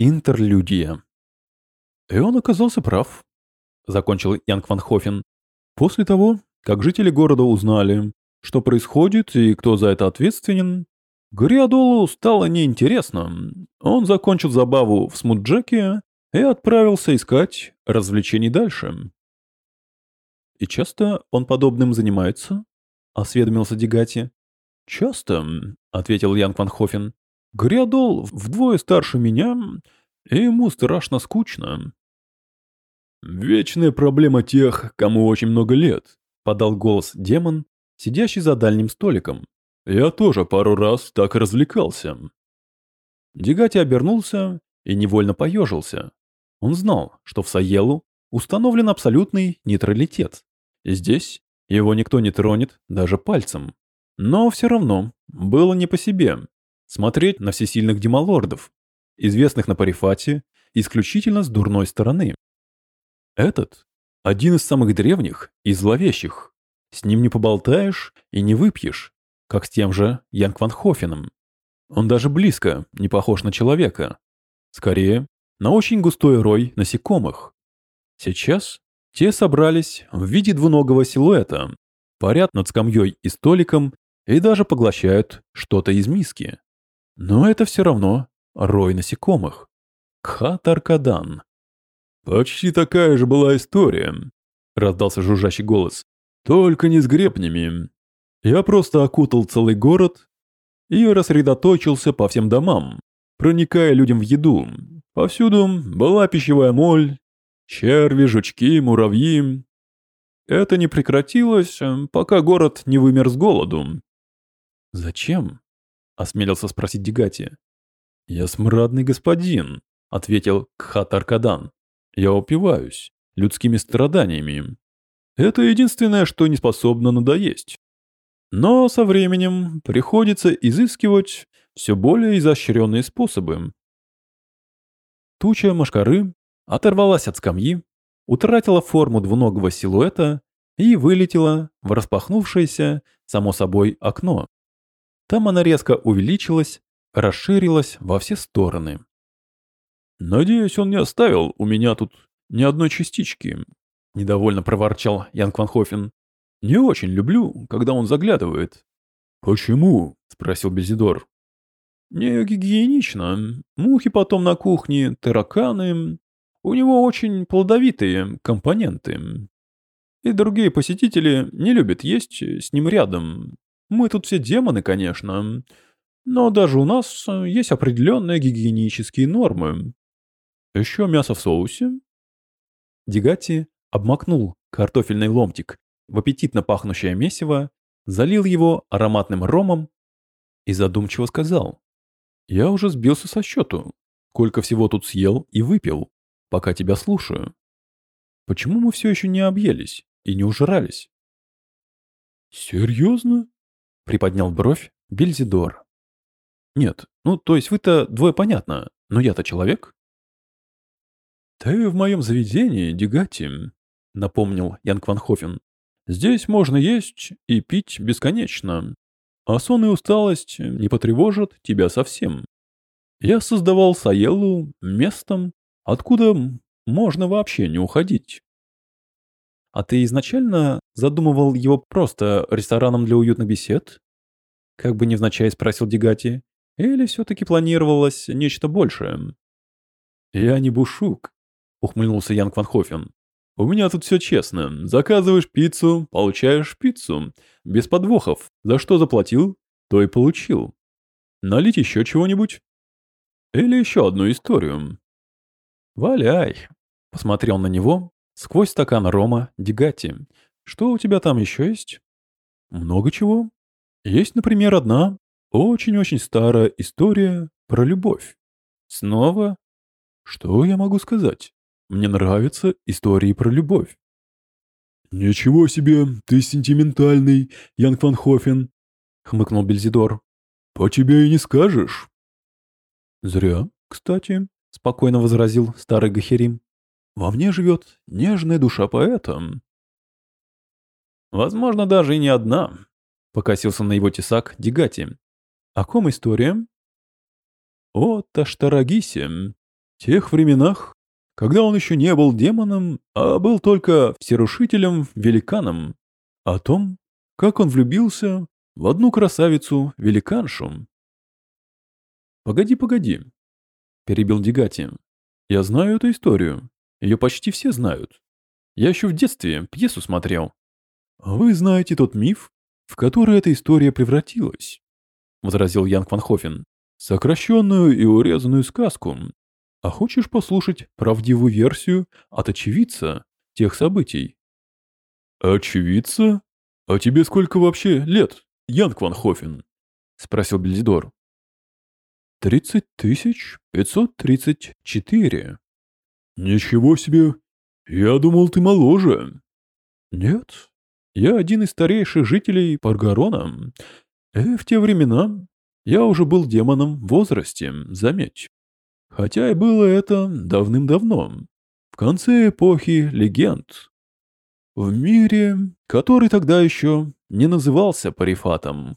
Интерлюдия. И он оказался прав, закончил Янг Ван Хофен. После того, как жители города узнали, что происходит и кто за это ответственен, Гриадолу стало неинтересно. Он закончил забаву в Смутджеке и отправился искать развлечений дальше. «И часто он подобным занимается?» — осведомился Дегати. «Часто», — ответил Янг Ван Хофен. «Гриадол вдвое старше меня, и ему страшно скучно». «Вечная проблема тех, кому очень много лет», — подал голос демон, сидящий за дальним столиком. «Я тоже пару раз так развлекался». Дегати обернулся и невольно поежился. Он знал, что в Саелу установлен абсолютный нейтралитет. Здесь его никто не тронет даже пальцем. Но все равно было не по себе смотреть на всесильных демалордов, известных на Парифате исключительно с дурной стороны. Этот – один из самых древних и зловещих. С ним не поболтаешь и не выпьешь, как с тем же Янг Ван Хофеном. Он даже близко не похож на человека. Скорее, на очень густой рой насекомых. Сейчас те собрались в виде двуногого силуэта, парят над скамьей и столиком и даже поглощают что-то из миски. Но это все равно рой насекомых. Кхатаркадан. «Почти такая же была история», — раздался жужжащий голос. «Только не с гребнями. Я просто окутал целый город и рассредоточился по всем домам, проникая людям в еду. Повсюду была пищевая моль, черви, жучки, муравьи. Это не прекратилось, пока город не вымер с голоду. «Зачем?» — осмелился спросить Дегати. «Я смрадный господин», — ответил Кхатаркадан. «Я упиваюсь людскими страданиями. Это единственное, что не способно надоесть. Но со временем приходится изыскивать все более изощренные способы. Туча машкары оторвалась от скамьи, утратила форму двуногого силуэта и вылетела в распахнувшееся, само собой, окно. Там она резко увеличилась, расширилась во все стороны. «Надеюсь, он не оставил у меня тут ни одной частички», — недовольно проворчал Янг Ван Хофен. «Не очень люблю, когда он заглядывает». «Почему?» — спросил Безидор. «Не гигиенично. Мухи потом на кухне, тараканы. У него очень плодовитые компоненты. И другие посетители не любят есть с ним рядом. Мы тут все демоны, конечно. Но даже у нас есть определенные гигиенические нормы. Еще мясо в соусе. Дегати обмакнул картофельный ломтик в аппетитно пахнущее месиво, залил его ароматным ромом и задумчиво сказал. «Я уже сбился со счету, сколько всего тут съел и выпил, пока тебя слушаю. Почему мы все еще не объелись и не ужрались?» «Серьезно?» Приподнял бровь Бельзидор. Нет, ну то есть вы-то двое понятно, но я-то человек. Ты в моем заведении, Дегати, напомнил Янг Ван Хофен. Здесь можно есть и пить бесконечно, а сон и усталость не потревожат тебя совсем. Я создавал Саелу местом, откуда можно вообще не уходить. А ты изначально задумывал его просто рестораном для уютных бесед? Как бы невзначай спросил Дегати. Или все-таки планировалось нечто большее? Я не бушук, ухмыльнулся Янг Ван Хофен. У меня тут все честно. Заказываешь пиццу, получаешь пиццу. Без подвохов. За что заплатил, то и получил. Налить еще чего-нибудь? Или еще одну историю? Валяй. Посмотрел на него сквозь стакан рома Дегати. Что у тебя там еще есть? Много чего. Есть, например, одна очень-очень старая история про любовь. Снова? Что я могу сказать? Мне нравятся истории про любовь. «Ничего себе, ты сентиментальный, Янг Ван Хофен», — хмыкнул Бельзидор. «По тебе и не скажешь». «Зря, кстати», — спокойно возразил старый Гахерим. Во мне живет нежная душа поэта. Возможно, даже и не одна, покосился на его тесак Дигати. О ком история? О Таштарагисе, тех временах, когда он еще не был демоном, а был только всерушителем-великаном, о том, как он влюбился в одну красавицу-великаншу. «Погоди, погоди», — перебил Дегати. «Я знаю эту историю. Ее почти все знают. Я еще в детстве пьесу смотрел. Вы знаете тот миф, в который эта история превратилась», — возразил Ян Кванхофен. «Сокращенную и урезанную сказку. А хочешь послушать правдивую версию от очевидца тех событий?» «Очевидца? А тебе сколько вообще лет, Ян Кванхофен?» — спросил Бельзидор. «Тридцать тысяч пятьсот тридцать четыре». «Ничего себе! Я думал, ты моложе». «Нет, я один из старейших жителей Паргарона. И э, в те времена я уже был демоном в возрасте, заметь. Хотя и было это давным-давно, в конце эпохи легенд. В мире, который тогда еще не назывался Парифатом.